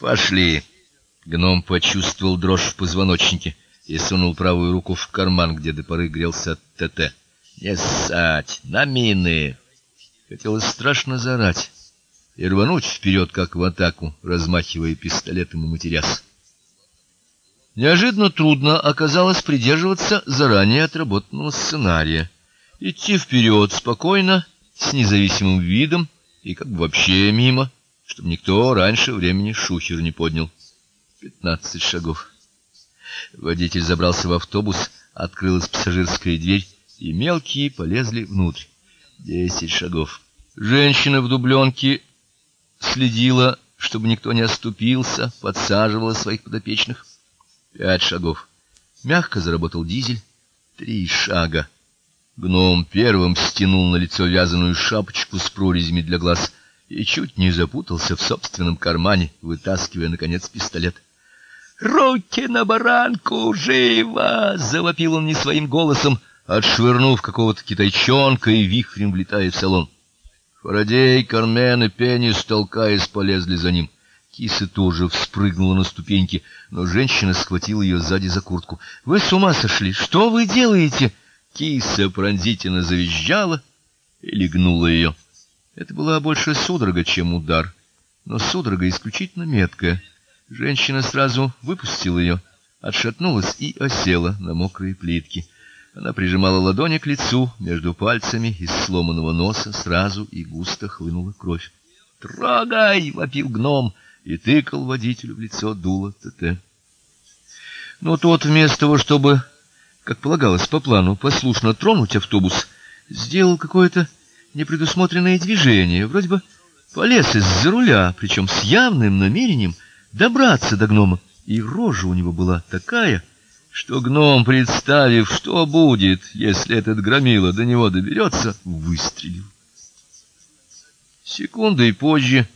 Пошли. Гном почувствовал дрожь в позвоночнике и сунул правую руку в карман, где до поры грелся ТТ. Не ссать, на мины. Хотелось страшно заорать и рвануть вперед, как в атаку, размахивая пистолетом и матерясь. Неожиданно трудно оказалось придерживаться заранее отработанного сценария. Идти вперед спокойно, с независимым видом и как бы вообще мимо, чтобы никто раньше времени шухер не поднял. Пятнадцать шагов. Водитель забрался в автобус, открылась пассажирская дверь, и мелкие полезли внутрь. Десять шагов. Женщина в дубленке следила, чтобы никто не оступился, подсаживала своих подопечных. Пять шагов. Мягко заработал дизель. Три шага. Гном первым стянул на лицо вязаную шапочку с прорезями для глаз и чуть не запутался в собственном кармане, вытаскивая наконец пистолет. "Руки на баранку, живо!" завопил он не своим голосом, отшвырнув какого-то китайчонка и вихрем влетая в салон. Фарадей, Кармен и Пенис, толкаясь, полезли за ним. Киса тоже вспрыгнула на ступеньки, но женщина схватила ее сзади за куртку. Вы с ума сошли? Что вы делаете? Киса пронзительно завизжала и легнула ее. Это была больше судорога, чем удар, но судорога исключительно меткая. Женщина сразу выпустила ее, отшатнулась и осела на мокрые плитки. Она прижимала ладони к лицу, между пальцами из сломанного носа сразу и густо хлынула кровь. "Трогай!" вопил гном и тыкал водителю в лицо дуло ТТ. Но тот вместо того, чтобы, как полагалось по плану, послушно тронуть автобус, сделал какое-то непредусмотренное движение, вроде бы полез из-за руля, причем с явным намерением добраться до гнома, и рожа у него была такая, что гном, представив, что будет, если этот громила до него доберется, выстрелил. Секундой позже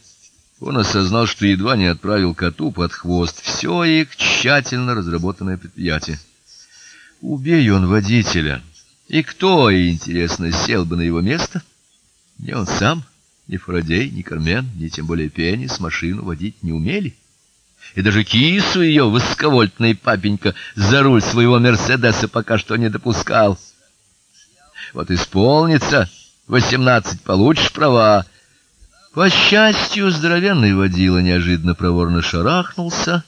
он осознал, что едва не отправил коту под хвост все их тщательно разработанное предприятие. Убей он водителя, и кто, интересно, сел бы на его место? Не он сам, ни Фарадей, ни Кармен, ни тем более Пенис машину водить не умели и даже кису ее высоковольтный папенька за руль своего Мерседеса пока что не допускал. Вот исполнится восемнадцать, получишь права. По счастью, здоровенный водила неожиданно проворно шарахнулся,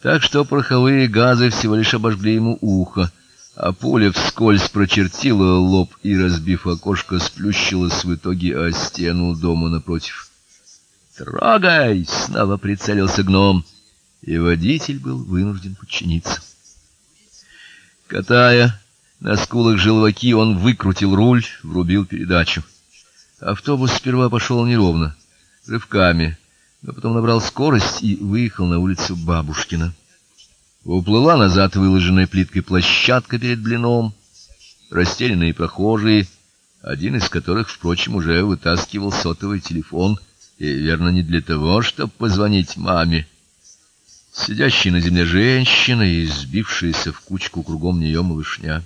так что пороховые газы всего лишь обожгли ему ухо, а пуля вскользь прочертила лоб и, разбив окошко, сплющилась в итоге о стену дома напротив. "Трогай!" снова прицелился гном и водитель был вынужден подчиниться. Катая на скулах желваки, он выкрутил руль, врубил передачу. Автобус сперва пошел неровно, рывками, но потом набрал скорость и выехал на улицу Бабушкина. Уплыла назад выложенная плиткой площадка перед блином, растерянные прохожие, один из которых, впрочем, уже вытаскивал сотовый телефон, и верно не для того, чтобы позвонить маме, сидящая на земле женщина и сбившаяся в кучку кругом нее малышня.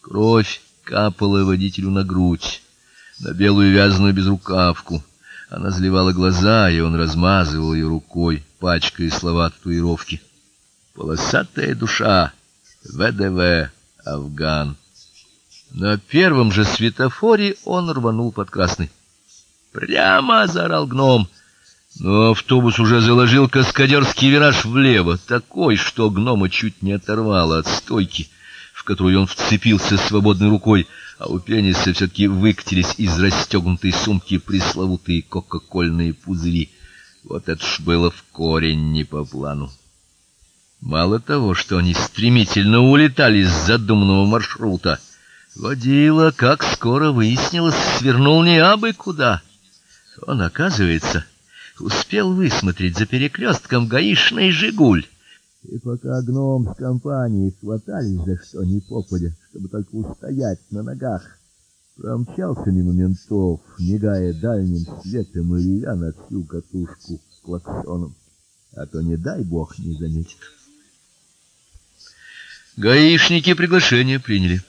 Кровь капала водителю на грудь, на белую вязаную безрукавку. Она заливала глаза, и он размазывал ее рукой, пачкая слова татуировки. Полосатая душа, ВДВ, Афган. На первом же светофоре он рванул под красный. Прямо заорал гном. Но автобус уже заложил каскадерский вираж влево, такой, что гнома чуть не оторвало от стойки, в которую он вцепился свободной рукой, а у пениса все таки выкатились из расстегнутой сумки пресловутые кока-кольные пузыри. Вот это ж было в корень не по плану. Мало того, что они стремительно улетали с задуманного маршрута, водила, как скоро выяснилось, свернул не абы куда. Он, оказывается, успел высмотреть за перекрестком гаишный Жигуль. И пока гном с компанией хватались за что ни попадя, чтобы только устоять на ногах, промчался мимо ментов, мигая дальним светом и ревя на всю катушку клаксоном, а то не дай бог не заметит. Гаишники приглашение приняли.